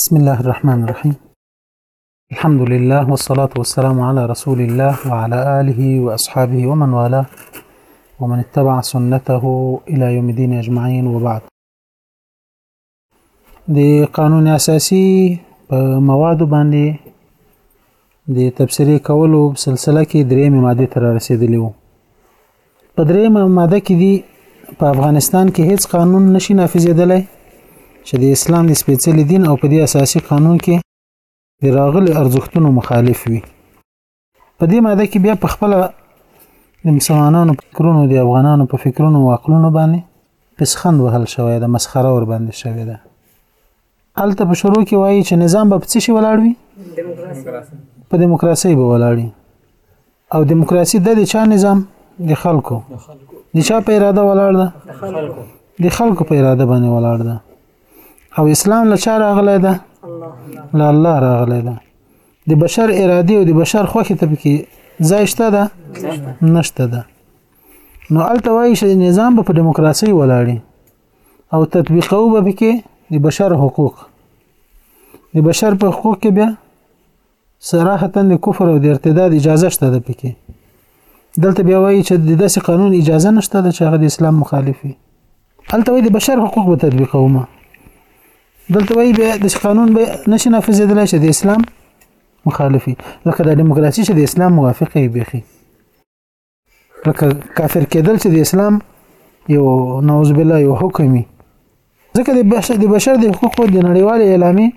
بسم الله الرحمن الرحيم الحمد لله والصلاة والسلام على رسول الله وعلى آله وأصحابه ومن والاه ومن اتبع سنته إلى يوم الدين أجمعين وبعد دي قانون أساسي مواد باندې د تبصرې کولو سلسله کې درېمې ماده تر رسیدلې وو په درېمه ماده کې دی په افغانستان کې هیڅ قانون نشي نافذېدلی چې د اسلام د سپېڅلي دین او په دې اساسي قانون کې د راغلي ارزښتونو مخالف وي په دې ماده کې بیا په خپل د مسلمانانو فکرونو د افغانانو په فکرونو او عقلونو باندې پسخند وهل شوی د مسخره ور باندې شوی ده هلته په شروع کې وایي چې نظام به په څه شي ولاړ وي په دیموکراسي به ولاړ وي او دیموکراسي د چا نظام د خلکو د چا په اراده ولاړ ده د خلکو په اراده باندې ولاړ ده او اسلام له چا راغلی ده له الله راغلی ده د بشر اراده او د بشر خوښه ته پکې ځای شته ده نشته ده نو الته وایي چې نظام به په دیموکراسي ولاړی او تطبیقو به پکې د بشر حقوق د بشر په حقوق کې بیا صراحتا د کفر او د ارتداد اجازه شته د پکې دلته بیا وایي چې د داسې قانون اجازه نشته چې هغه د اسلام مخالف وي هلته وایي د بشر حقوق به تطبیقومه دلته وایي بیا د قانون به نشي نافذېدلی چې د اسلام مخالفي لکه د دیموکراسي چې د اسلام موافقه یې بيخي لکه کافر کېدل چې د اسلام یو نعوذ بالله یو حکمي ځکه د بشر د بشر د حقوقو د نړیوال اعلامي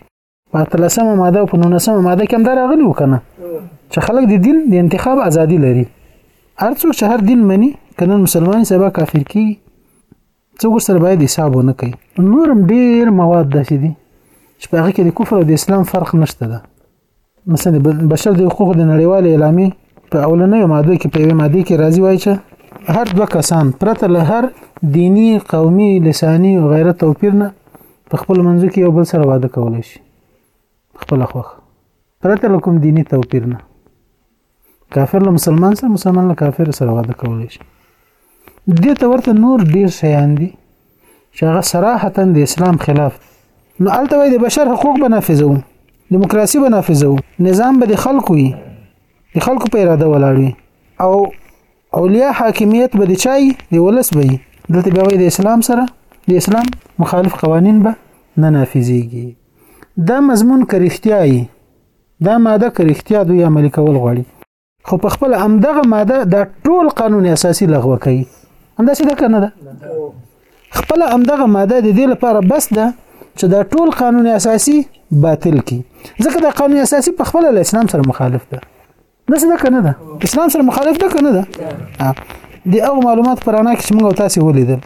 په 13مه ماده او په 19مه ماده کې هم دا راغلی وکنه چې خلک د دین د انتخاب ازادي لري هر څوک چې هر دین مني کنن مسلمان سبا کافر کی څه ورسره باید حساب ونه کوي نور هم ډیر مواد داسې دي چې په هغه کې د کفر او د اسلام فرق نشته ده مثلا بشر د حقوق د نړیوال اعلامي په اولنۍ ماده کې په یوه ماده کې راځي وایي چې هر دوه کسان پرته له هر دینی قومي لساني او غیره توپیر نه په خپل منځ کې یو بل سره واده کولای شي خپل خوخ پرته له کوم دینی توپیر نه کافر له مسلمان سره مسلمان له کافر سره واده کولی شي دې ته ورته نور ډیر شیان دي چې هغه صراحتا د اسلام خلاف دي نو الته وای د بشر حقوق به نافذو دیموکراسي به نافذو نظام به د خلکو وي د خلکو په اراده ولاړ وي او اولیاء حاکمیت به د چای د ولس به وي دلته بیا وای د اسلام سره د اسلام مخالف قوانین به نه نافذيږي دا مضمون کرشتیاي دا ماده که رښتیا دوی عملي کول غواړي خو په خپل همدغه ماده دا ټول قانون اساسي لغوه کوي همداسې ده که نه ده خپل همدغه ماده د دې لپاره بس ده چې دا ټول قانون اساسي باطل کی ځکه دا قانون اساسي په خپل اسلام سره مخالف ده دا څه ده کنه ده اسلام سره مخالف ده کنه ده دی او معلومات پرانا کې موږ تاسو ولیدل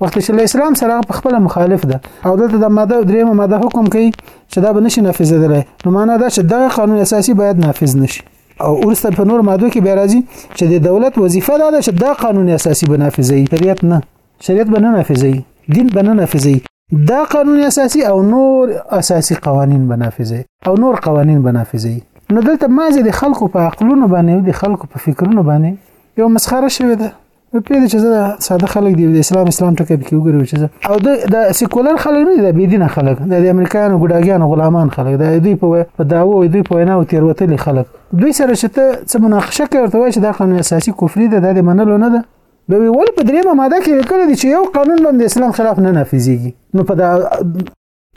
وخت چې له اسلام سره په خپل مخالف ده او دلته د ماده درېمه ماده حکم کوي چې دا به نشي نافذ درلای نو معنا دا چې دغه قانون اساسي باید نافذ نشي او ورسته په نور ماده کې بیا راځي چې د دولت وظیفه دا ده چې دا قانون اساسي بنافذي طبيعت نه شریعت بنه نافذي دین بنه نافذي دا قانون اساسي او نور اساسي قوانين بنافذي او نور قوانين بنافذي نو دلته مازه د خلکو په عقلونو باندې او د خلکو په فکرونو باندې یو مسخره شوې ده په پیل چې زه ساده خلک دی د اسلام اسلام ټکی به وګورم چې او د سیکولر خلک نه دی بيدین خلک د امریکایانو ګډاګیانو غلامان خلک د دوی په داوو دوی په وینا او تیروتلي خلک دوی سره چې ته څه مناقشه کوي ورته وایي چې دا قانون اساسي کفري ده د منلو نه ده د ویول په دریمه ماده کې لیکل دي چې یو قانون باندې اسلام خلاف نه نافذيږي نو په دا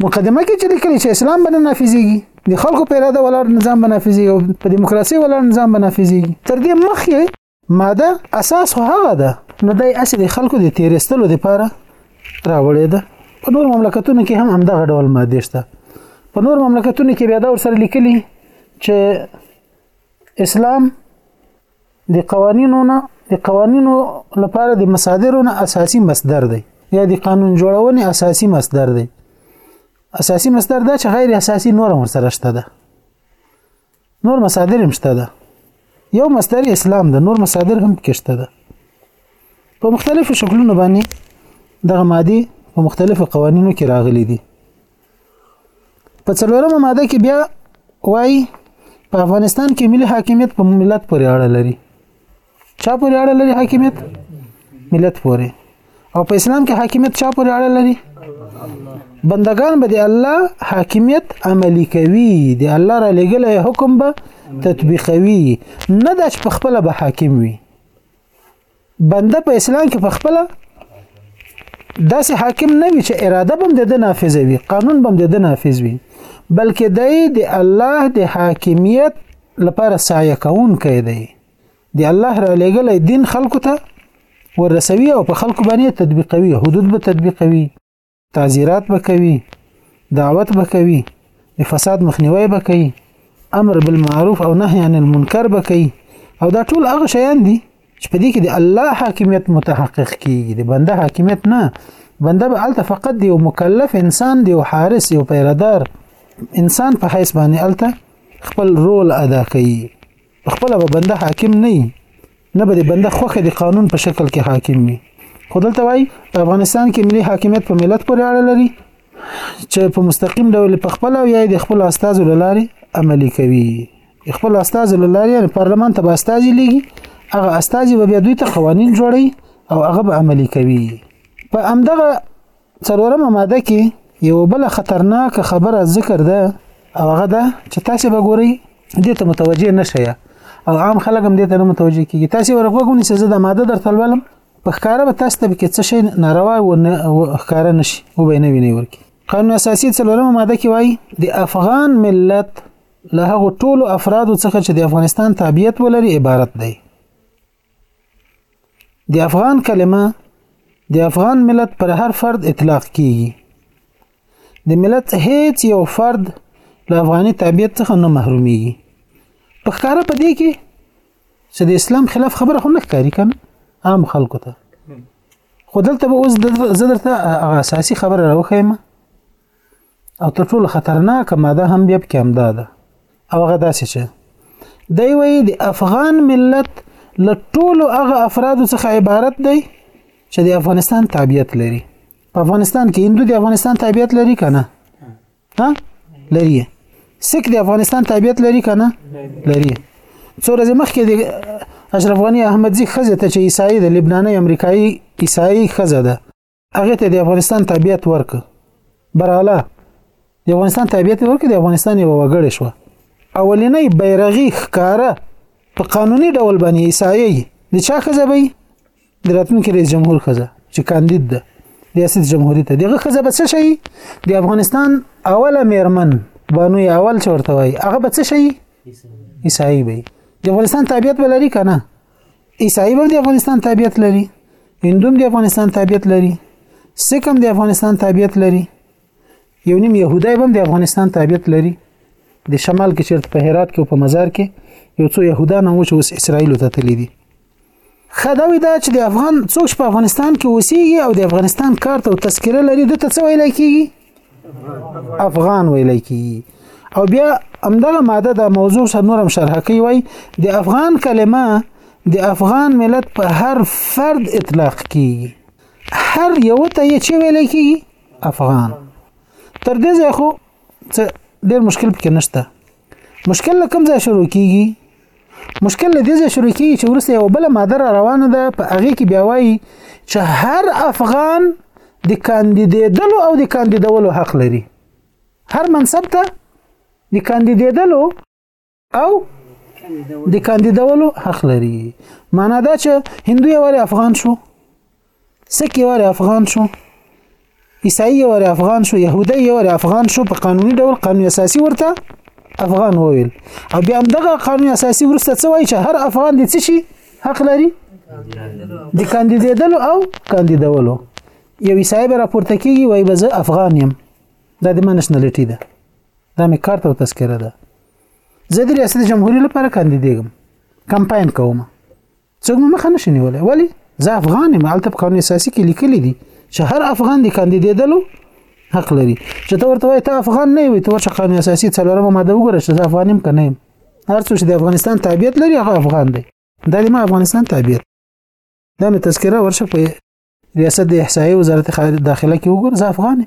مقدمه کې چې لیکل چې اسلام باندې نافذيږي د خلکو په اراده ولر نظام بنافذي او په دیموکراسي ولر نظام بنافذي تر دې مخکې ماده اساس خو هغه ده نو دای اصل خلکو د تیرستلو لپاره راوړې ده په نور مملکتونو کې هم همدغه ډول ماده شته په نور مملکتونو کې بیا دا ورسره لیکلي چې اسلام د قوانینو نه د قوانینو لپاره د مصادرو نه اساسي مصدر دی یا د قانون جوړونې اساسي مصدر دی اساسي مصدر دا چې غیر اساسي نور هم سره شته ده نور مصادر هم شته ده یو مصدر اسلام ده نور مصادر هم کې شته ده په مختلفو شکلونو باندې دغه ماده په مختلفو قوانینو کې راغلي دي په څلورمه ماده کې بیا وایي په افغانستان کې ملي حاکمیت په ملت پورې اړه لري چا پورې اړه لري حاکمیت ملت پورې او په اسلام کې حاکمیت چا پورې اړه لري بندگان به د الله حاکمیت عملی کوي د الله را لګل حکم به تطبیقوي نه د خپل به حاکم وي بنده په اسلام کې په خپل داسې حاکم نه وي چې اراده بم د نافذ وي قانون بم د نافذ وي بلکې دی د الله د حاکمیت لپاره سعی کوونکی دی د الله را لېږلی دین خلکو ته ورسوي او په خلکو باندې تطبیقوي حدود به تطبیقوي تعزیرات به کوي دعوت به کوي د فساد مخنیوي به کوي امر بالمعروف او نهي عن المنکر به کوي او دا ټول هغه شیان دي چې په دې کې د الله حاکمیت متحقق کیږي د بنده حاکمیت نه بنده به الته فقط دی او مکلف انسان دی او حارس او پیردار انسان په حیث باندې الته خپل رول ادا کوي خپل به بنده حاکم نه وي نه به د بنده خوخه د قانون په شکل کې حاکم وي خو دلته وایي په افغانستان کې ملي حاکمیت په ملت پورې اړه لري چې په مستقیم ډول په خپل او یا د خپل استادو لاري عملی کوي خپل استاد لاري یعنی پارلمان ته به استاد لیږي هغه استاد به بیا دوی ته قوانین جوړي او هغه به عملی کوي په امدغه څلورمه ماده کې یو بل خطرناک خبره ذکر ده او هغه ده چې تاسو به ګورئ دې ته متوجه نشئ او عام خلک هم دې ته نه متوجه کیږي تاسو ورغوږ ونیسئ زه د ماده درته لولم په ښکاره به تاسو ته کې څه شي ناروا و نه ښکاره نشي او به نه ویني ورکی قانون اساسي څلورمه ماده کې وایي د افغان ملت له هغو ټولو افرادو څخه چې د افغانستان تابعیت ولري عبارت دی د افغان کلمه د افغان ملت پر هر فرد اطلاق کیږي د ملت هیڅ یو فرد له افغاني تابعیت څخه نه محروميږي په ښکاره په دې کې چې د اسلام خلاف خبره خو نه ښکاري کنه عام خلکو ته خو دلته به اوس زه درته اساسي خبره راوښیم او تر ټولو خطرناکه ماده هم بیا پکې همدا ده او هغه داسې چې دی وایي د افغان ملت له ټولو هغه افرادو څخه عبارت دی چې د افغانستان تابعیت لري په افغانستان کې هندو د افغانستان تابعیت لري که نه ها لري سک د افغانستان تابعیت لري که نه لري څو ورځې مخکې د اشرف غني احمدزي ښځه ته چې عیسائی د لبناني امریکایي عیسائی ښځه ده هغه ته د افغانستان تابعیت ورک براله د افغانستان تابعیت ورک د افغانستان یو وګړی شو اولینې بیرغی ښکارا په قانوني ډول باندې عیسایي د چا خزه به د راتلونکي رئیس جمهور خزه چې کاندید ده ریاست جمهوریت ته دغه خزه به څه شي د افغانستان اوله میرمن بانوی اول چورته وای هغه به څه شي عیسائی به د افغانستان تابعیت ولري کنه عیسائی به د افغانستان تابعیت لري هندوم د افغانستان تابعیت لري سکم د افغانستان تابعیت لري یو نیم يهودای هم د افغانستان تابعیت لري د شمال کې چیرته په هرات کې او په مزار کې یو څو يهودان هم چې اوس اسرایل ته تللي دي خداوی دا چې د افغان څوک په افغانستان کې اوسېږي او د افغانستان کارت او تذکره لري د ته څه ویل کېږي افغان ویل کیږي او بیا همدغه ماده د موضوع سره نورم شرح کوي وای د افغان کلمه د افغان ملت په هر فرد اطلاق کیږي هر یو ته یې چې ویل کیږي افغان تر دې ځای خو ډېر مشکل پکې نشته مشکل کوم ځای شروع کیږي مشکل له دې ځای شروع کیږي چې وروسته یو بل ماده را روانه ده په هغه کې بیا وایي چې هر افغان د کاندیدېدلو او د کاندیدولو حق لري هر منصب ته د کاندیدېدلو او د کاندیدولو حق لري معنا دا چې هندو یو افغان شو سکه یو واره افغان شو عیسائی یو واره افغان شو يهودي یو واره افغان شو په قانوني ډول قانون اساسي ورته افغان وویل او بیا هم دغه قانون اساسي ورسته څه وایي چې هر افغان دي څه شي حق لري د کاندیدېدلو او کاندیدولو یو عیسائی به راپورته کیږي وای به زه افغان یم دا د منشنلیټي ده دا مې کارت او تذکره ده زه د ریاست جمهوریت لپاره کاندیدېږم کمپاین کوم څوک مخه نشي نیولای ولی زه افغان یم هلته په قانون اساسي کې لیکلي دي چې هر افغان د کاندیدېدلو حق لري چې ته ورته وایې ته افغان نه وي ته ورشه قانون اساسي څلورمه ماده وګوره چې زه افغان یم که نه یم هر څوک چې د افغانستان تابعیت لري هغه افغان دی دا د ما افغانستان تابعیت دا مې تذکره ورشه په ریاست د احصایي وزارت داخله کې وګور زه افغان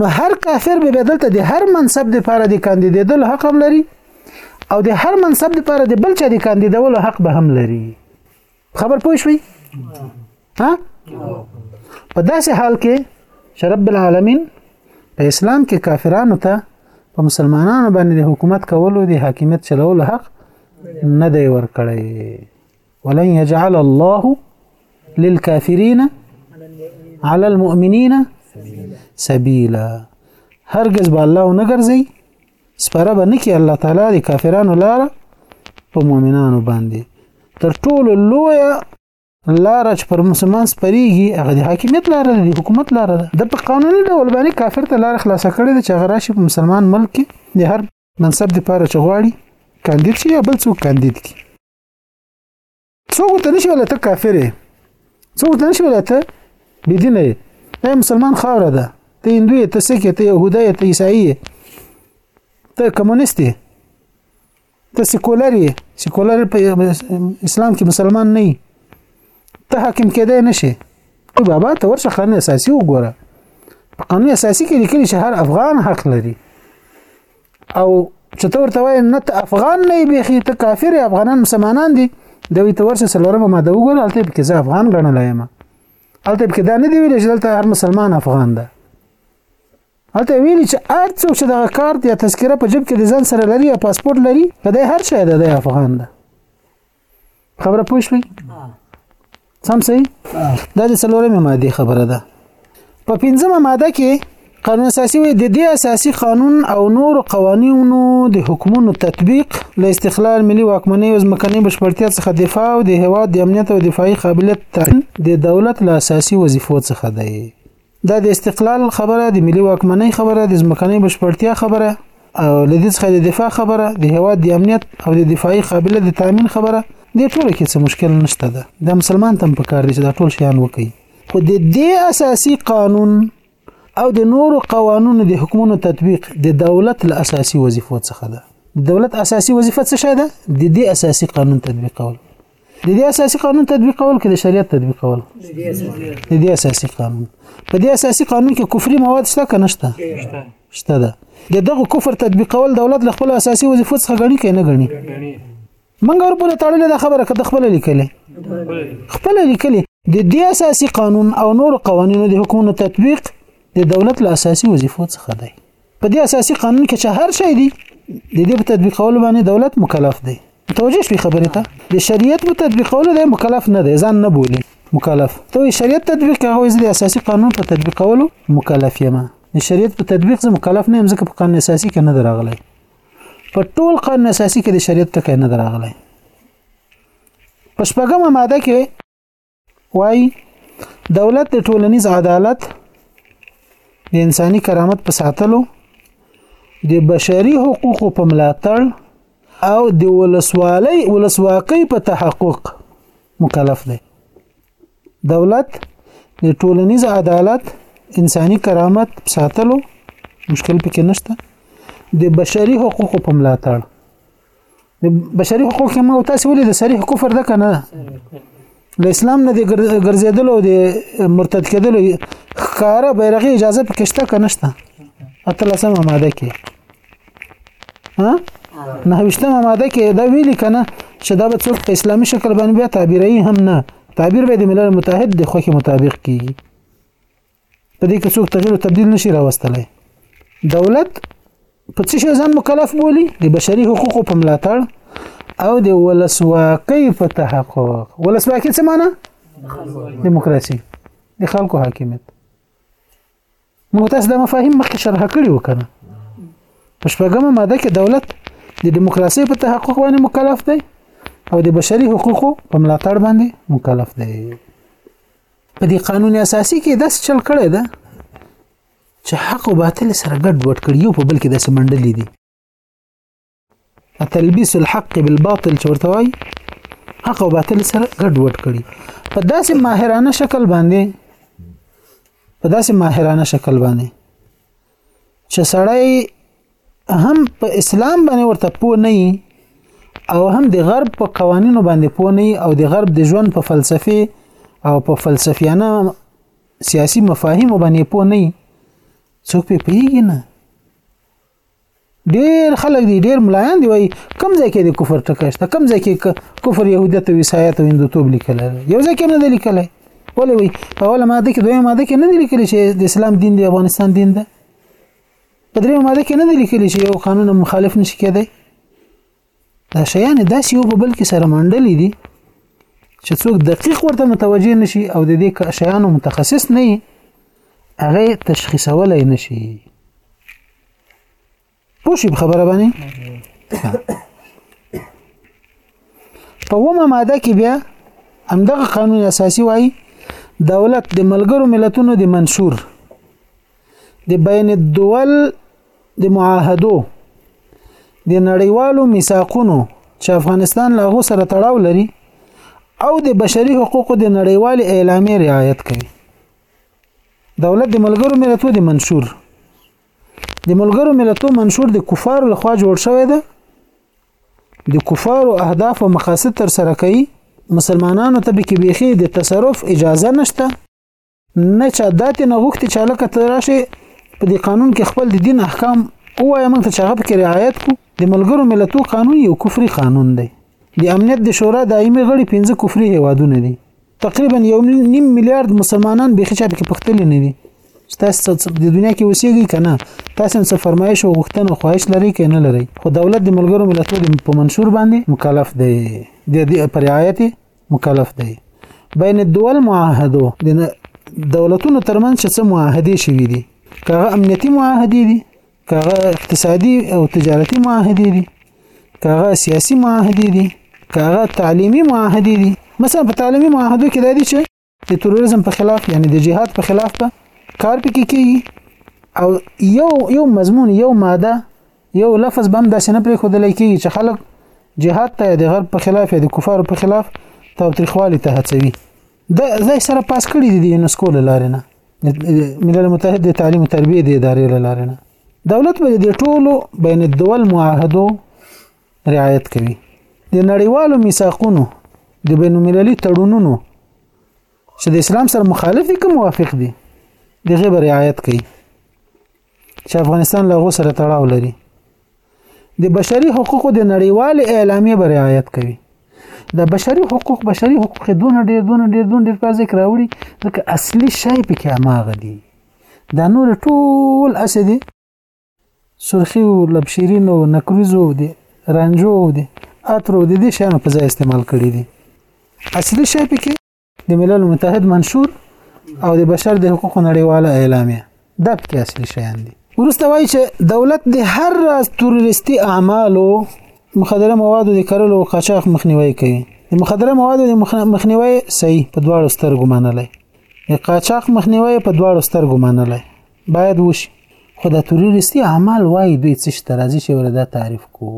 نو هر کافر به بدلته د هر منصب د لپاره د کاندیدېدل حق هم لري او د هر منصب د لپاره د بل چا د کاندیدولو حق به هم لري خبر پوه شوي ها په داسې حال کې چې رب العالمین په اسلام کې کافرانو ته په مسلمانانو باندې د حکومت کولو د حاکمیت چلولو حق نه دی ورکړی ولن يجعل الله للكافرين على المؤمنين سبيلا هرگز به الله نه ګرځي سپره به نکي الله تعالی د کافرانو لار په مؤمنانو باندې تر ټولو لوی لار چې پر مسلمان سپریږي هغه د حاکمیت لار ده د حکومت لار ده د په قانوني ډول باندې کافر ته لار خلاصه کړې ده چې هغه راشي په مسلمان ملک کې د هر منصب لپاره چې غواړي کاندید شي یا بل څوک کاندید کی څوک ورته نشي ویلی ته کافر یې څوک ورته نشي ویلی ته بېدینه یې دا مسلمان خاوره ده ته هندو یې ته سیک یې ته یهوده یې ته عیسایي یې ته کمونیست یې ته سیکولر یې سیکولر په اسلام کې مسلمان نه یې ته حاکم کېدای نه شي بابا ته ورشه قانون اساسي وګوره په قانون اساسي کې لیکلي چې هر افغان حق لري او چې ته ورته وایې نه ته افغان نه یې بیخي ته کافر افغانان مسلمانان دي د وی ته ورسه څلورمه ماده وګوره هلته پکې زه افغان ګڼل یم هلته پکې دا نه دی ویل چې دلته هر مسلمان افغان ده هلته ویل چې هر څوک چې دغه کارت یا تذکره په جیب کې د ځان سره لري یا پاسپورت لري په دې هر شی ده د افغان ده خبره پوه شوي سم سي دا د څلورمې ماده خبره ده په پنځمه ماده کې قانون اساسي وي د دې اساسي قانون او نور قوانینو د حکومتونو تطبیق له استقلال ملي واکمنۍ او ځمکنۍ بشپړتیا څخه دفاع او د هواد د امنیت او دفاعي قابلیت د دولت له اساسي وظیفو څخه دی دا د استقلال خبره د ملي واکمنۍ خبره د ځمکنۍ بشپړتیا خبره او له دې څخه د دفاع خبره د هواد د امنیت او د دفاعي قابلیت د تامین خبره د ټولو کې څه مشکل نشته ده د مسلمان تم په کار دي چې دا ټول شیان وکړي خو د دې اساسي قانون او د نورو قوانونو د حکمونو تطبیق د دولت له اساسي وظیفو څخه ده د دولت اساسي وظیفه څه شي ده د دې اساسي قانون تطبیقول د دې اساسي قانون تطبیقول کې د شریعت تطبیقول د دې اساسي قانون په دې اساسي قانون کې کفري مواد شته که نشته شته ده د دغه کفر تطبیقول دولت له خپل اساسي وظیفو څخه غني کې نه غني منګ ور پورې تړلې د خبره کده خپل لیکلې خپل لیکلې د دې اساسي قانون او نور قوانینو د حکومت تطبیق د دولت له اساسي وظیفو څخه دی په دې اساسي قانون کې چې هر شی دی د دې په تطبیقولو باندې دولت مکلف دی توجه شوي خبرې ته د شریعت په تطبیقولو دی مکلف نه دی ځان نه بولي مکلف ته شریعت تطبیق هغه د اساسي قانون په تطبیقولو مکلف یم د شریعت په تطبیق زه مکلف نه یم ځکه په قانون اساسي کې نه دراغلی په ټول قانون اساسي کې د شریعت ټکی نه دراغلی په شپږمه ماده کې وای دولت د ټولنیز عدالت د انساني کرامت په ساتلو د بشري حقوقو په ملاتړ او د ولسوالۍ ولسواکۍ په تحقق مکلف دی دولت د ټولنیز عدالت انساني کرامت ساتلو مشکل پکې نشته د بشري حقوقو په ملاتړ د بشري حقوق کې ما تاسو ولې د صریح کفر ده کنه د اسلام نه د ګرځیدل او د مرتد کېدل ښکارا بیرغي اجازه پکې شته کنه شته اته لسمه ماده کې ها نه وشتمه ماده کې دا ویل کنه چې دا به څوک په اسلامي شکل باندې بیا تعبیري هم نه تعبیر به د ملل متحد د خوخي مطابق کیږي په دې کې څوک تغیر او تبديل نشي راوستلای دولت په څه شي ځان مکلف بولی د بشري حقوقو په ملاتړ او د ولسواکۍ په تحقق ولسواکي څه معنی دیموکراسي د خلکو حاکمیت موږ تاسو د مفاهیم مخکې شرح کړی وکړه په شپږمه ماده کې دولت د دیموکراسي په تحقق باندې مکلف دی او د بشري حقوقو په ملاتړ باندې مکلف دی په دې قانون اساسي کې داس چل کړی ده چې حق او باطل سره ګډ وډ کړي یو په بل کې داسې منډلې دي تلبیس الحق بالباطل چورته وای حق او باطل سره ګډ وډ کړي په داسې ماهرانه شکل باندې په داسې ماهرانه شکل باندې چې سړی هم په اسلام باندې ورته پوه نه او هم د غرب په قوانینو باندې پوه نه او د غرب د ژوند په فلسفي او په فلسفیانه سیاسي مفاهیم باندې پوه نه څوک په پیږي نه ډیر خلک دي ډیر ملایان دی وای کم ځای کې د کفر ټکی شته کم ځای کې کفر يهودیت او عیسایت او هندوتوب لیکل یو ځای کې نه دی لیکل ولې وای په اوله ماده کې دویمه ماده کې نه دی لیکل چې د اسلام دین دی افغانستان دین ده په دریمه ماده کې نه دی لیکل چې یو قانون مخالف نشي کېدای دا شیان داسې یو په بل کې سره منډلې دي چې څوک دقیق ورته متوجه نشي او د دې شیانو متخصص نه وي هغه تشخیصولای نشي پوه شي خبره باندې په ومه ماده کې بیا همدغه قانون اساسي وایي دولت د ملګرو ملتونو د منشور د بین الدول د معاهدو د نړیوالو میثاقونو چې افغانستان له هغو سره تړاو لري او د بشري حقوقو د نړیوالې اعلامیې رعایت کوي دولت د ملګرو ملتو د منشور د ملګرو ملتو منشور د کفارو لخوا جوړ شوی دی د کفارو اهداف او مقاصد تر سره کوي مسلمانانو ته به کې بیخي د تصرف اجازه نشته نه چا دا ته نه غوښتي چې لکه ته راشي په دې قانون کې خپل د دین احکام وایم ته چې هغه پکې رعایت کو د ملګرو ملتو قانون یو کفري قانون دی د امنیت د شورا دایمي غړي 15 کفري هیوادونه دي تقریبا یو نیم میلیارډ مسلمانان به خچا پکې پختل نه دي تاسو د دنیا کې اوسېږي کنه تاسو څه فرمایش او غوښتنه خواهش لري کې نه لري خو دولت د ملګرو ملتونو په منشور باندې مکلف دی د دې پر رعایت مکلف دی بین الدول معاهدو د دولتونو ترمنځ چې څه معاهدې شوې دي کاغه امنیتي معاهدې دي کاغه اقتصادي او تجارتي معاهدې دي کاغه سیاسي معاهدې دي کاغه تعلیمي معاهدې دي مثلا په تعلیمي معاهدو کې دا دي چې د تروریزم په خلاف یعنی د جهاد په خلاف په کار پکې کیږي او یو یو مضمون یو ماده یو لفظ بم داسې نه پرې خودل کیږي چې خلک جهاد ته د غرب په خلاف یا د کفارو په خلاف تاوتریخوالي ته هڅوي دا ځای سره پاس کړی دی د یونسکو لاره نه ملل متحد د تعلیم او تربیه د ادارې لاره نه دولت به د ټولو بین الدول معاهدو رعایت کوي د نړیوالو میثاقونو د بینالمللي تړونونو چې د اسلام سره مخالف دي که موافق دي دغه به رعایت کوي چې افغانستان له غو سره تړاو لري د بشري حقوقو د نړیوال اعلامیه به رعایت کوي د بشري حقوق بشري حقوق دونه ډیر دونه ډیر دونه ډیر په ذکر راوړي ځکه اصلي شی پکې هماغه دي دا نور ټول اسې دي سرخیو لبشیرینو نکریزو دي رنجو دي اترو دي دي شانو په ځای استعمال کړي دي اصلي شی پکې د ملل متحد منشور او د بشر د حقوقو نړیواله اعلامیه دا پکې اصلي شیان دي ورسته وایي چې دولت د هر راز تروریستي اعمالو مخدره موادو د کرلو او قاچاق مخنیوي کوي د مخدره موادو د مخنیوي صحیح په دواړو سترګو منلای د قاچاق مخنیوي په دواړو سترګو منلای باید وشي خو د تروریستي اعمال وایي دوی څه شته راځي چې وردا تعریف کو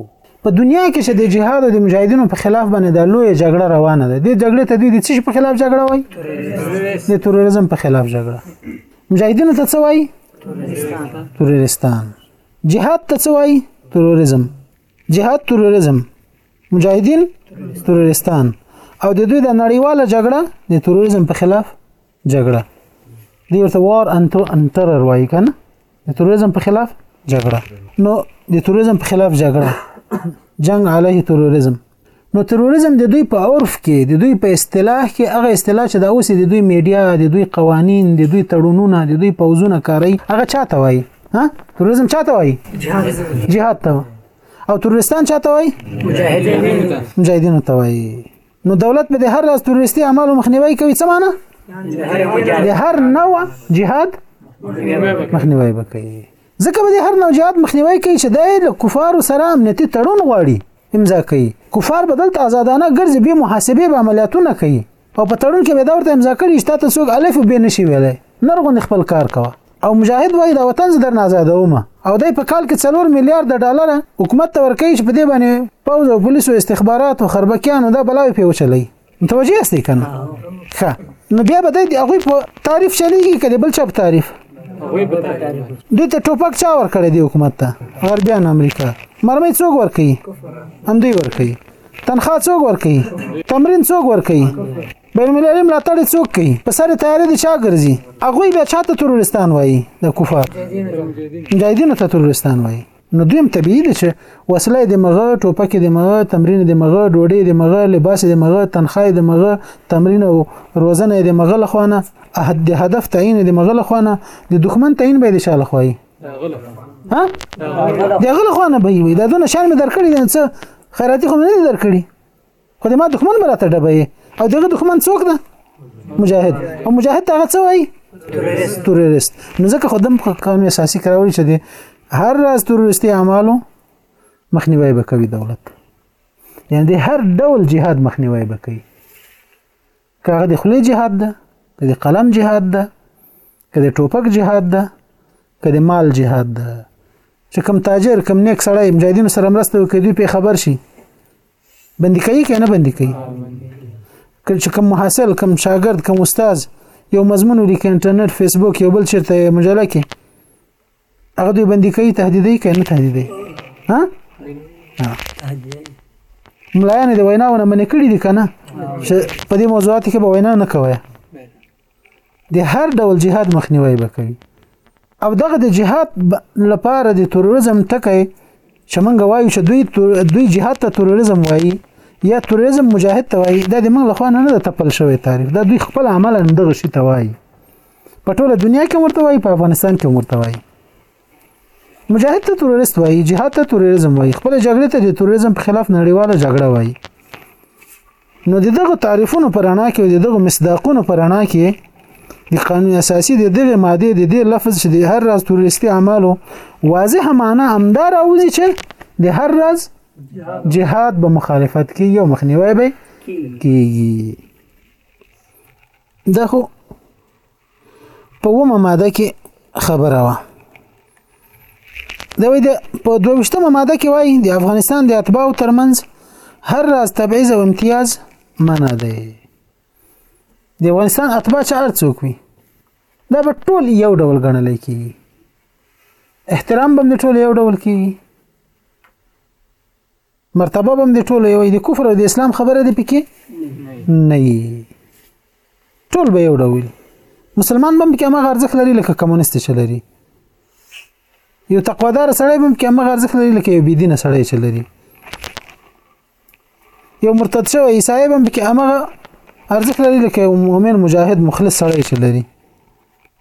په دنیا کې چې د جهاد او د مجاهدینو په خلاف باندې د لوی جګړه روانه ده د جګړې ته دوی د څه په خلاف جګړه وایي د تروریزم په خلاف جګړه مجاهدینو ته څه وایي تروریستان جهاد ته څه وایي تروریزم جهاد تروریزم مجاهدین تروریستان او د دوی د نړیواله جګړه د تروریزم په خلاف جګړه دی ورته وار انتو انترر وایي کنه د تروریزم په خلاف جګړه نو د تروریزم په خلاف جګړه جنگ علیه تروریزم نو تروریزم د دوی په عرف کې د دوی په اصطلاح کې هغه اصطلاح چې د اوس د دوی میډیا د دوی قوانین د دوی تړونونه د دوی پوزونه کاری هغه چاته وایي ها تروریزم چاته وایي جهاد ته او تروریستان چاته وایي مجاهدین مجاهدین ته وایي نو دولت به د هر راز تروریستي اعمالو مخنیوي کوي څه معنی د هر نوع جهاد مخنیوي وکړي ځکه به د هر نوع جهاد مخنیوي کوي چې د کفارو سره امنیتي تړون غواړي امضا کوي کفار بدل ته آزادانه ګرځي به محاسبه به عملیاتونه کوي او په تړون کې به دا ورته امضا کړي چې تاسو څوک الف به نشي ویلای نرغون خپل کار کوه او مجاهد وای دا وطن زدر نه آزادوم او دای په کال کې څلور میلیارډ ډالر حکومت ته ورکړي چې په دې باندې پوز او پولیس او استخبارات او خربکیانو دا بلاوي په وچلې متوجه یاست کنه ښه نو بیا به د هغه په تعریف چلیږي کله بل چا په تعریف دوی ته ټوپک چا ورکړی دی حکومت ته غربیان امریکا مرمۍ څوک ورکړي هم دوی ورکړي تنخواه څوک ورکړي تمرین څوک ورکړي بین المللي ملاتړ څوک کوي په سر تیارې د چا ګرځي هغه بیا چاته تروریستان وایي د کفار مجاهدینو ته تروریستان وایي نو دویم طبیعي دي چې وسله د مغه ټوپک د مغه تمرین د مغه ډوډۍ د مغه لباس د مغه تنخواه د مغه تمرین او روزنه د مغه لخوانه د هدف تعین د مغه لخوانه د دښمن تعین به د شاله خوایي ها دغه لخوانه به وي دا دونه شان مې درکړي دي څه خیراتي خو نه درکړي خو د ما دښمن به راته ډبوي او دغه دښمن څوک ده مجاهد او مجاهد ته هغه څه وایي تروریست نو ځکه خو دم قانون اساسي کراوړي چې دی هر راز تروریستي اعمالو مخنیوي به کوي دولت یعنی د هر ډول جهاد مخنیوي به کوي که هغه د خولې جهاد ده که د قلم جهاد ده که د ټوپک جهاد ده که د مال جهاد ده چې کم تاجر کم نیک سړی مجاهدین سره مرسته وکړي دوی په خبر شي بندي کوي که نه بندي کوي کله چې کم محصل کم شاګرد کم استاد یو مضمون ولیکي انټرنیټ فیسبوک یو بل چیرته مجله کې هغه دوی بندي کوي تهدیدي کوي نه تهدیدي ها ملایان د ویناونه منې کړی دي کنه چې په دې موضوعات کې به وینا نه کوي د هر ډول جهاد مخنیوي وکړي او دغه د جهاد لپاره د تروریزم ټکی چې مونږ وایو چې دوی دوی جهاد ته تروریزم وایي یا تروریزم مجاهد ته وایي دا د موږ لخوا نه ده تپل شوی تعریف دا دوی خپل عملا دغه شی ته وایي په ټوله دنیا کې ورته وایي په افغانستان کې ورته وایي مجاهد ته تروریست وایي جهاد ته تروریزم وایي خپل جګړې ته د تروریزم په خلاف نړیواله جګړه وایي نو د دغه تعریفونو پر اړه کې د دغه مصداقونو پر اړه کې د قانون اساسي د دغه ماده د دې لفظ چې د هر راز تروریستي اعمالو واضح معنی همدار اوځي چې د هر راز جهاد به مخالفت کوي او مخنیوي به کیږي دا خو په ومه ماده کې خبره وه دا وایي د په دوه ویشتمه ماده کې وایي د افغانستان د اتباعو ترمنځ هر راز تبعیض او امتیاز منع دی د افغانستان اتباع چې هر څوک وي دا به ټول یو ډول ګڼل کېږي احترام به د ټول یو ډول کېږي مرتبه بم دي ټول یو دي کفر او د اسلام خبره دي پکې نه ټول به یو ډول مسلمان بم کې هغه ارزښت لري لکه کمونیست چې لري یو تقوادار سړی بم کې هغه ارزښت لري لکه یو بيدینه سړی چې لري یو مرتد شوی عیسائی بم کې هغه ارزښت لري لکه یو مؤمن مجاهد مخلص سړی چې لري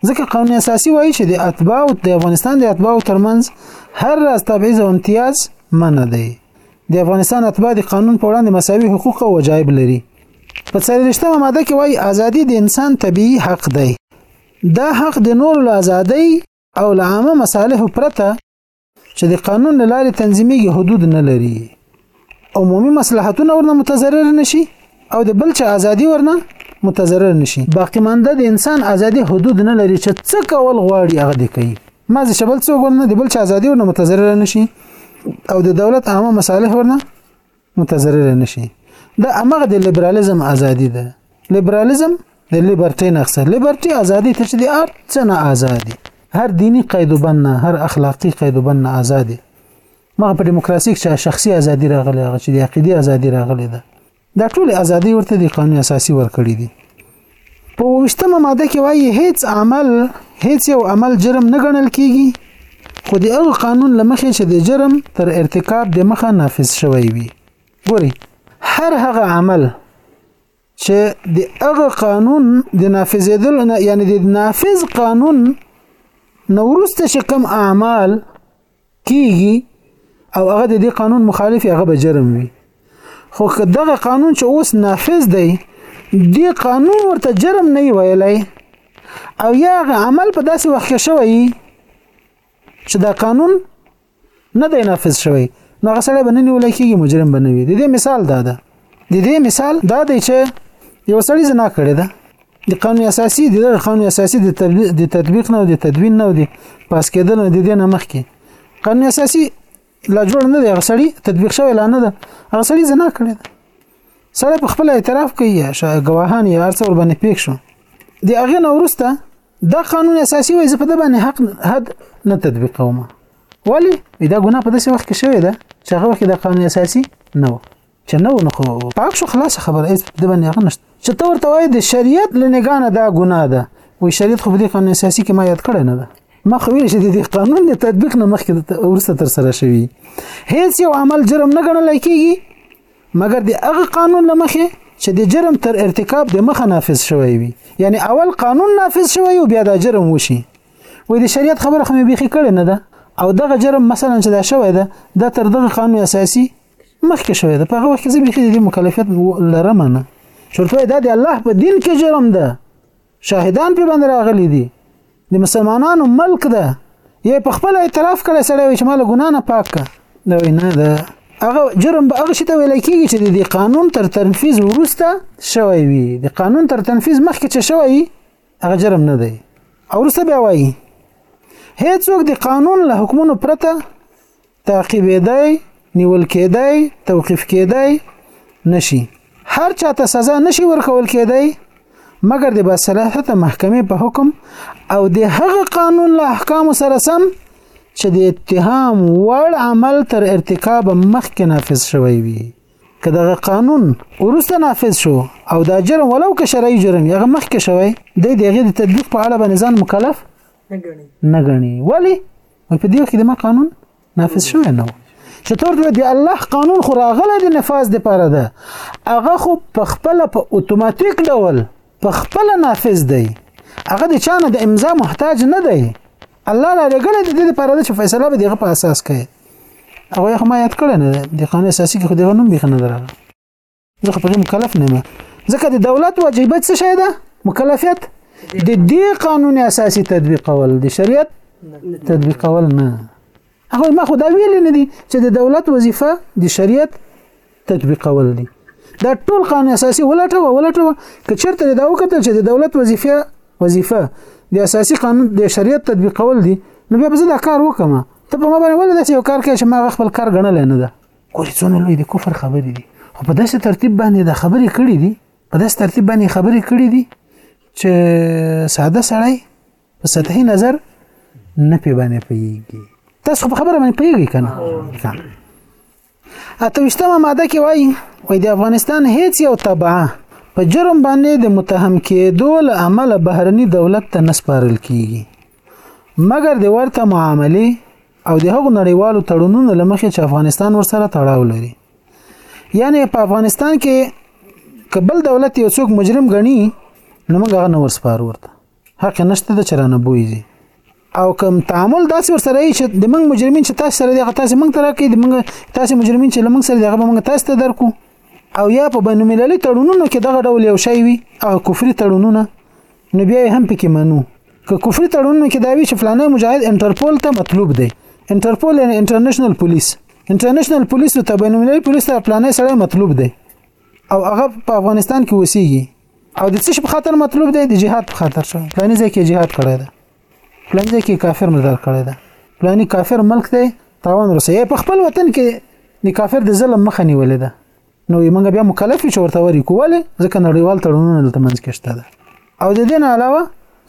ځکه قانون اساسي وایي چې د اتباع د افغانستان د اتباع ترمنځ هر راز تبعیض او امتیاز منع دی د افغانستان اتباع د قانون په وړاندې مساوي حقوق او وجایب لري په څلورشتمه ماده کې وایي ازادي د انسان طبیعي حق دی دا حق د نور له ازادۍ او له عامه مصالحو پرته چې د قانون له لارې تنظیمېږي حدود نه لري عمومي مصلحتونه ورنه متضرر نشي او د بل چا ازادي ورنه متضرر نشي باقی مانده د انسان ازادي حدود نه لري چې څه کول غواړي هغه دی کوي ما ځ شبل څو ورنه د بل چا ازادي ورنه متضرر نشي او د دولت عامه مصالح ورنه متضرر نه شي دا امغه د لیبرالیزم ازادي ده لیبرالیزم د لیبرټي نقصه لیبرټي ازادي ته چې د ارت څنګه ازادي هر دینی قید وبند نه هر اخلاقی قید وبند نه ازادي مغه په دیموکراسي کې شخصي ازادي راغلي هغه چې د عقیدي ازادي راغلي ده دا ټول ازادي ورته د قانون اساسي ورکړي دي په وشتمه ماده کې وایي هیڅ عمل هیڅ یو عمل جرم نه ګڼل کیږي خو د هغه قانون لمخې چې د جرم تر ارتکاب د مخه نافذ شوی وي ګوري هر هغه عمل چې د هغه قانون د نافذېدل یعنی د نافذ قانون نورسته چې کوم اعمال کیږي او هغه د دې قانون مخالف هغه به جرم وي خو که دغه قانون چې اوس نافذ دی دې قانون ورته جرم نه ویلای او یا هغه عمل په داسې وخت کې شوی چې دا قانون نه دی نافذ شوی نو هغه سره به نه نیول کېږي مجرم به نه وي د دې مثال دا ده د دې مثال دا دی چې یو سړی زنا کړی ده د قانون اساسي د قانون اساسي د د تطبیق نه د تدوین نه دی پاس کېدل نه د دې نه مخکې قانون اساسي لا جوړ نه دی هغه سړی تطبیق شوی لا نه ده هغه سړی زنا کړی ده سړی په خپل اعتراف کوي یا ګواهان یا هر څور باندې پیښ شو د هغه نه ورسته دا قانون اساسي وایي په د باندې حق حد نه تطبیقوم ولی دا ګناه په داسې وخت کې شوې ده چې هغه وخت د قانون اساسي نه و چې نه نو خو پاک شو خلاص خبره هیڅ د باندې هغه نشته چې ته ورته وایې د شریعت له نګاه نه دا ګناه ده وایي شریعت خو په دې قانون اساسي کې ما یاد کړی نه ده ما خو ویل چې د دې قانون د تطبیق نه مخکې ورسته تر سره شوی هیڅ یو عمل جرم نه ګڼل کېږي مګر د هغه قانون لمخې چې د جرم تر ارتکاب د مخه نافذ شوی وي یعنی اول قانون نافذ شوی او بیا دا جرم وشي وې د شریعت خبره خو مې بيخي کړې نه ده او دغه جرم مثلا چې دا شوی ده دا تر دغه قانون اساسي مخکې شوی ده په هغه وخت کې زه بیخي د دې مکلفیت لرم نه چورته دا د الله په دین کې جرم ده شاهدان په باندې راغلي دي د مسلمانانو ملک ده یې په خپل اعتراف کړی سړی وي چې مال ګنا نه پاک کا دا وینا ده هغه جرم به هغه شی ته ویل کیږي چې د قانون تر تنفیذ وروسته شوی وي د قانون تر تنفیذ مخکې چې شوی هغه جرم نه دی او وروسته بیا وایي هیڅوک د قانون له حکمونو پرته تعقیبېدای نیول کېدای توقیف کېدای نشي هر چاته سزا نشي ورکول کېدای مګر د باصلاحیت محکمې په حکم او د هغه قانون له احکام سره سم چې د اتهام وړ عمل تر ارتکاب مخکې نافذ شوی وي که دغه قانون ورسته نافذ شو او دا جرم ولو که شرعي جرم هغه مخکې شوی د دغه د تطبیق په اړه باندې ځان مکلف نه غني ولی ول په دې وخت کې د ما قانون نافذ شوی نه و چې تور دی د الله قانون خو راغلی د نفاذ لپاره ده هغه خو په خپل په اتوماتیک ډول په خپل نافذ دی هغه د چانه د امضا محتاج نه دی الله لا لګل د دې لپاره چې فیصله به دغه په اساس کوي هغه ما یاد کړی نه دی د قانون اساسي کې خو دغه نوم به نه درغله زه خو په مکلف نه یم ځکه د دولت واجبات څه شی ده مکلفیت د دې قانون اساسي تطبیقول د شریعت تطبیقول نه هغه ما خو دا ویل نه دي چې د دولت وظیفه د شریعت تطبیقول دي دا ټول قانون اساسي ولټوه ولټوه که چیرته دا وکتل چې د دولت وظیفه وظیفه د اساسي قانون د شریعت تطبیقول دي نو بیا به زه دا کار وکم ته په ما باندې ولې داسې یو کار کوې چې ما خپل کار ګڼلی نه ده ګوري څونه لوی د کفر خبرې دي خو په داسې ترتیب باندې د خبرې کړې دي په داسې ترتیب باندې خبرې کړې دي چې ساده سړی په سطحي نظر نه پی باندې پیږي تاسو په خبره باندې پیږي کنه اته وشتمه ماده کې وایي وای د افغانستان هیڅ یو تبع په جرم باندې د متهم کېدو له امله بهرني دولت ته نسپارل کیږي مګر د ورته معاملې او د هغو نړیوالو تړونونو لمخې چې افغانستان ورسره تړاو لري یعنی په افغانستان کې کبل دولت یو څوک مجرم غني نو موږ هغه نور سپار ورته حق نشته د چرانه بویږي او کوم تعامل داسې ور سره چې د موږ مجرمین چې تاسو سره دغه تاسو موږ ترکې د موږ تاسو مجرمین چې موږ سره دغه موږ تاسو ته درکو او یا په بین المللي تړونونو کې دغه ډول یو شی وي او کفري تړونونه نو بیا یې هم پکې منو که کفري تړونونو کې دا وی چې فلانه مجاهد انټرپول ته مطلوب دی انټرپول یعنی انټرنیشنل پولیس انټرنیشنل پولیس ته بین المللي پولیس ته فلانه سره مطلوب دی او هغه په افغانستان کې وسیږي او د څه په خاطر مطلوب دی د جهاد په خاطر شو پلاني ځای کې جهاد کړی دی پلاني ځای کې کافر مردار کړی دی پلاني کافر ملک دی تاوان رسوي په خپل وطن کې د کافر د ظلم مخه نیولې ده نو موږ بیا مکلف یو چې ورته ولیکو ولې ځکه نړیوال تړونونه دلته منځ کې شته ده او د دې نه علاوه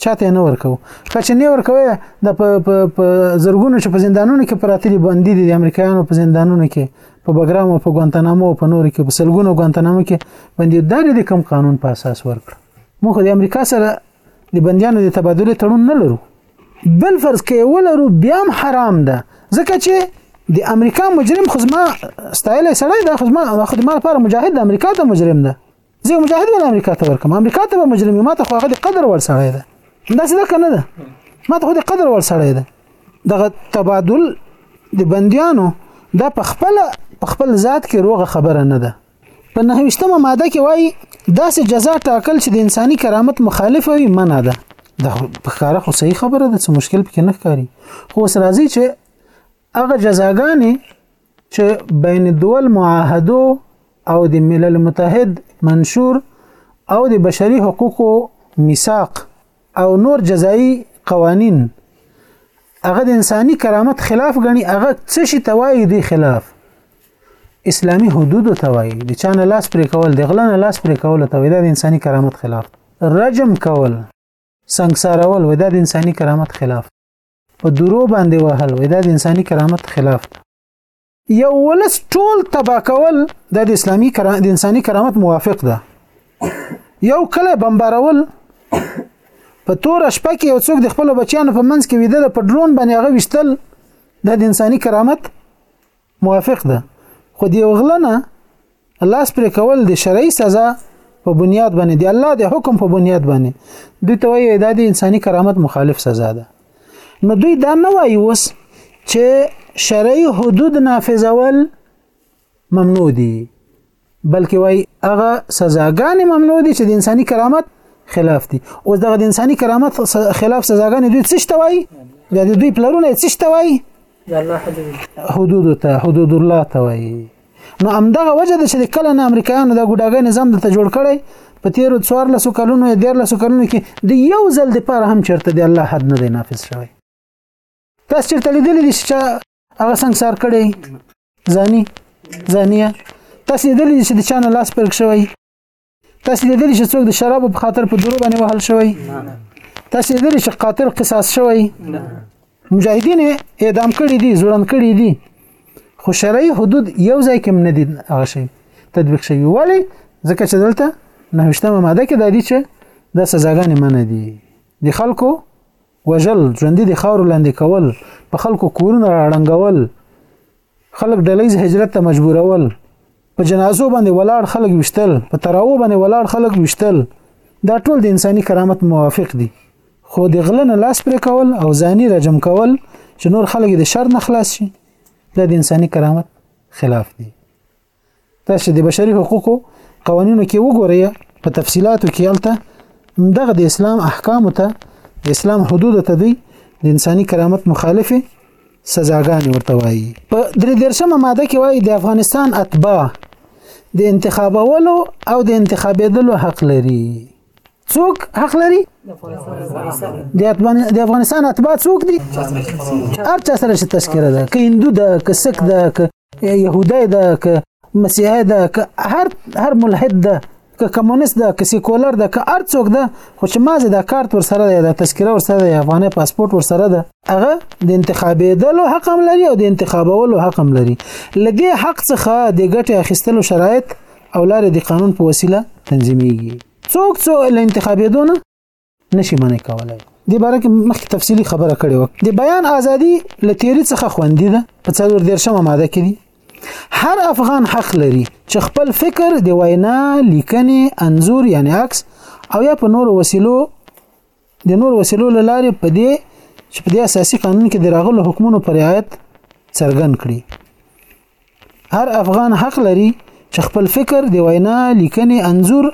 چاته نه ورکو که چې نه ورکوي د په زرګونو چې په زندانونو کې پراته دي بندي دي د امریکایانو په زندانونو کې په بګرام او په ګوانتانامو او په نور کې په سلګونو ګوانتانامو کې بندي داري د کم قانون په اساس ورکړ موږ د امریکا سره د بنديانو د تبادله تړون نه لرو بل فرض کې ولرو بیا هم حرام ده ځکه چې د امریکا مجرم خو زما ستایلی سړی ده خو زما خو د ما لپاره مجاهد د امریکا ته مجرم ده زه مجاهد ول امریکا ته ورکم امریکا ته به مجرم ما ته خو هغه د قدر ول سړی ده همداسې ده که نه ده ما ته خو د قدر ول سړی ده دغه تبادل د بندیانو دا په خپل په خپل ذات کې روغه خبره نه ده په نهویشتمه ماده کې وایي داسې جزا ټاکل چې د انساني کرامت مخالف وي منع ده دا په کار خو صحیح خبره ده چې مشکل پکې نه ښکاري خو اوس راځي چې هغه جزاګانې چې بین دول معاهدو او د ملل متحد منشور او د بشري حقوقو میثاق او نور جزایی قوانین هغه د انساني کرامت خلاف غني هغه څه شي توایي دی خلاف اسلامي حدودو ته وایي د چا نه لاس پرې کول د غله نه لاس پرې کولو ته وایي دا د انساني کرامت خلاف رجم کول سنګسارول وایي دا د انساني کرامت خلاف په درو باندې وهل وایي دا د انساني کرامت خلاف ده یو ولس ټول تبا کول د اسلامي کرا... د انساني کرامت موافق ده یو کله بمبارول په تور شپه کې یو څوک د خپل بچیانو په منځ کې ویده په ډرون باندې هغه وشتل د انساني کرامت موافق ده خو دی غلنه لاس پر کول د شرعي سزا په بنیاد باندې دی الله د حکم په بنیاد باندې دوی ته وایي دا د انساني کرامت مخالف سزا ده نو دوی دا نه وایي اوس چې شرعي حدود نافذول ممنوع دي بلکې وای هغه سزاګانې ممنوع دي چې د انساني کرامت خلاف دي او دغه د انساني کرامت خلاف سزاګانې دوی څه شتوي د دوی پلرونه څه شتوي حدود ته حدود الله ته وایي نو همدغه وجه ده چې کله نه امریکایانو د ګډاګۍ نظام د ته جوړ کړي په تیر 14 کلونو 13 کلونو کې د یو ځل د پاره هم چرته د الله حد نه دی نافذ شوی تاسو چرته لیدلی دي چې هغه څنګه سار کړی ځاني ځانیه تاسو لیدلی چې د چانه لاس پرک شوی تاسو لیدلی چې څوک د شراب په خاطر په درو باندې وهل شوی تاسو لیدلی چې قاتل قصاص شوی مجاهدین اعدام کړي دي زورن کړي دي خو شرعي حدود یو ځای کې نه دي هغه شي تطبیق شوی ولی ځکه چې دلته نهشتمه ماده کې د دې چې د سزاګانې منه دي د خلکو وژل ژوندې د خاور لاندې کول په خلکو کورونه راړنګول خلک ډلیز هجرت ته مجبورول په جنازو باندې ولاړ خلک وشتل په تراو باندې ولاړ خلک وشتل دا ټول د انساني کرامت موافق دي خو د غلنه لاس پر کول او ځاني رجم کول چې نور خلک د شر نه خلاص شي دا د انساني کرامت خلاف دي تاسو د بشري حقوقو قوانینو کې وګورئ په تفصيلاتو کې الته دغه د اسلام احکام ته د اسلام حدود ته دی د انساني کرامت مخالفه سزاګانې ورته وایي په درې درشمه ماده کې وایي د افغانستان اتباع د انتخابولو او د انتخابېدلو حق لري څوک حق لري د افغانستان اتباع څوک دي هر چا سره چې تذکره ده که هندو ده که سک ده که يهودي ده که مسيحي ده که هر هر ملحد ده که کمونیست ده که سیکولر ده که هر څوک ده خو چې مازه دا کارت ورسره دی دا تذکره ورسره دی افغاني پاسپورت ورسره ده هغه د انتخابېدلو حق هم لري او د انتخابولو حق هم لري لدې حق څخه د ګټې اخیستلو شرایط او لارې د قانون په وسیله تنظیمېږي څوک څو له انتخابېدو نه نشي منې کولای د باره کې مخکې تفصیلی خبره کړې و د بیان ازادي له تیری څخه خوندي ده په څلور دیرشمه ماده کې دي هر افغان حق لري چې خپل فکر د وینا لیکنې انزور یعنی عکس او یا په نور وسیلو د نور وسیلو لاره په دې چې په دې اساسي قانون کې د راغلو حکمونو پر رعایت څرګند کړي هر افغان حق لري چې خپل فکر د وینا لیکنې انزور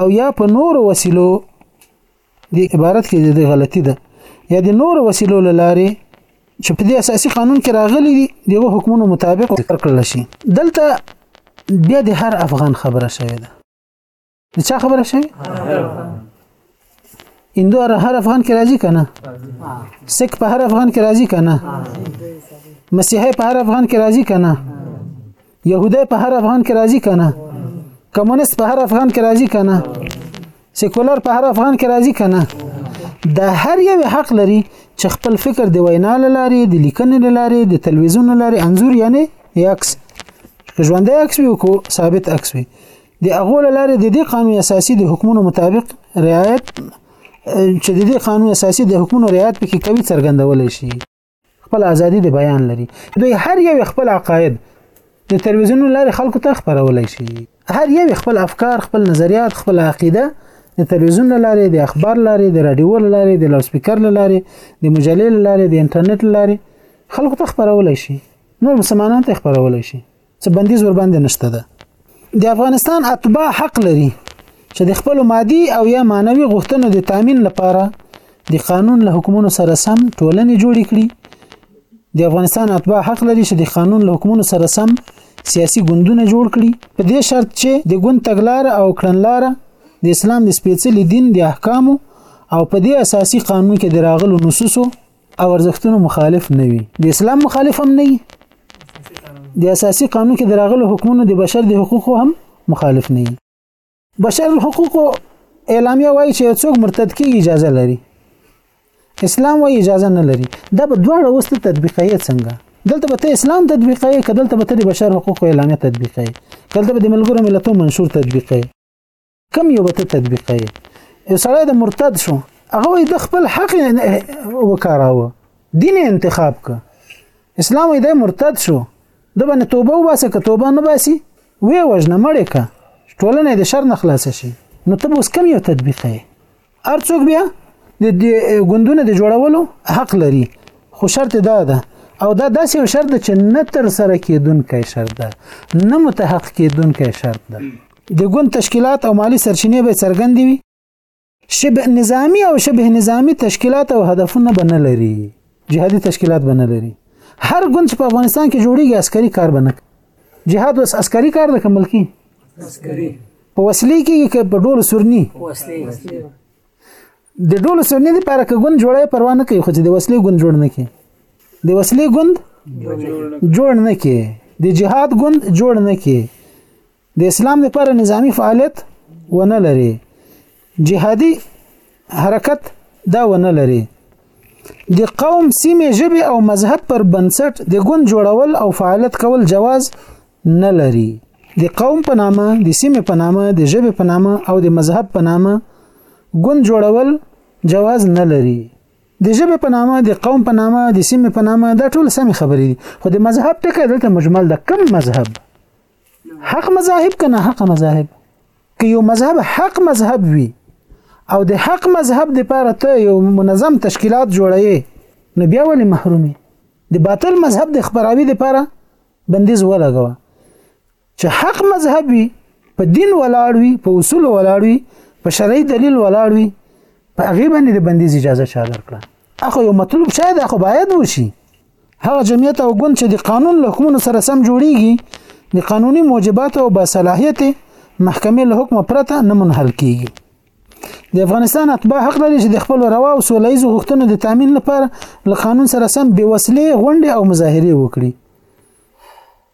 او یا په نور وسیلو د عبارت کې د غلطي ده یا د نور وسیلو لاره چې په دې اساسي قانون کې راغلي دي دغه حکمونو مطابق ورکړل شي دلته بیا د هر افغان خبره شوې ده د چا خبره شوی اندو هر افغان کې راځي کنه سک په هر افغان کې راځي کنه مسیحي په هر افغان کې راځي کنه يهودي په هر افغان کې راځي کنه کمونست په هر افغان کې راځي کنه سیکولر په هر افغان کې راځي کنه د هر یو حق لري چې خپل فکر د وینا لاري د لیکنې لاري د تلویزیون لاري انزور یعنی عکس ژوندې عکس وي کو ثابت عکس وي د هغو له لارې د دې قانون اساسي د حکمونو مطابق رعایت چې د دې قانون اساسي د حکمونو رعایت پکې کوي څرګندول شي خپل ازادي د بیان لري دوی هر یو خپل عقاید د تلویزیون لارې خلکو ته خبرولای شي هر یو خپل افکار خپل نظریات خپل عقیده د تلویزیون لارې د اخبار لارې د رادیو لارې د لاوډ سپیکر لارې د مجلې لارې د انټرنیټ لارې خلکو ته خبرولای شي نور مسلمانان ته خبرولای شي څه بندیز ور باندې نشته ده د افغانستان اتباع حق لري چې د خپل مادي او یا مانوي غوښتنو د تامین لپاره د قانون له حکمونو سره سم ټولنې جوړې کړي د افغانستان اتباع حق لري چې د قانون له حکمونو سره سم سیاسي ګوندونه جوړ کړي په دې شرط چې د ګوند تګلار او کړنلار د اسلام د سپېڅلي دین د احکامو او په دې اساسي قانون کې د راغلو نصوصو او ارزښتونو مخالف نه وي د اسلام مخالف هم نه وي د اساسي قانون کې دراغلو حکمونو د بشر د حقوقو هم مخالف نه وي بشر حقوقو اعلامیه وایي چې څوک مرتد کیږي اجازه لري اسلام وایي اجازه نه لري دا په دواړه وسته تطبیقایي څنګه دلته به ته اسلام تطبیقایي کدلته به ته د بشر حقوقو اعلامیه تطبیقایي کله به د ملګرو ملتونو منشور تطبیقایي کم یو به ته تطبیقه یې یو سړی د مرتد شو هغه وایي د خپل حق وکاراوه دین انتخاب که اسلام وایي د مرتد شو د باندې توبه وباسه که توبه نه باسي وې وژنه مړې که ټولنه د شر نه خلاص شي نو ته اوس کم یو تطبیقه یې هر څوک بیا د ګوندونو د جوړولو حق لري خو شرط دا ده او دا داسې یو شرط ده چې نه تر سره کېدونکی شرط ده نه متحق کېدونکی شرط ده د ګوند تشکیلات او مالی سرچینې به څرګندې وي شبه نظامی او شبه نظامی تشکیلات او هدفونه به نه لري جهادي تشکیلات بنه لري هر ګوند چې په افغانستان کې جوړیږي عسکري کار بنه جهاد بس عسکري کار ده کوم ملکی عسکري په وسلې کې کې په ډول سورني وسلې د ډول سورني لپاره کې ګوند جوړه پروا نه کوي خو چې د وسلې ګوند جوړ نه کوي د وسلې ګوند جوړ نه کوي د جهاد ګوند جوړ نه کوي د اسلام لپاره نظامی فعالیت ونه لري جهادي حرکت دا ونه لري د قوم سیمه ژبه او مذهب پر بنسټ د ګوند جوړول او فعالیت کول جواز نه لري د قوم په نامه د سیمه په نامه د ژبه په نامه او د مذهب په نامه ګوند جوړول جواز نه لري د ژبه په نامه د قوم په نامه د سیمه په نامه دا ټول سم خبرې دي خو د مذهب ټکی دلته مجمل ده کم مذهب حق مذاهب کنه حق مذاهب که یو مذهب حق مذهب وي او د حق مذهب د پاره ته یو منظم تشکیلات جوړوي نو بیا ولې محرومي د باطل مذهب د خبراوي د پاره بندیز ولګوه چې حق مذهب وي په دین ولاړ وي په اصول ولاړ وي په شرعي دلیل ولاړ وي په هغه باندې د بندیز اجازه چا درکړه اخو یو مطلوب شاید اخو باید وشي هغه جمعیت او ګوند چې د قانون له حکمونو سره سم جوړیږي د قانوني موجباتو او باصلاحیت محکمې له حکم پرته نه منحل کیږي د افغانستان اتباع حق لري چې د خپل روا او سولهییز غوښتنو د تامین لپاره له قانون سره سم بې وسلې غونډې او مظاهرې وکړي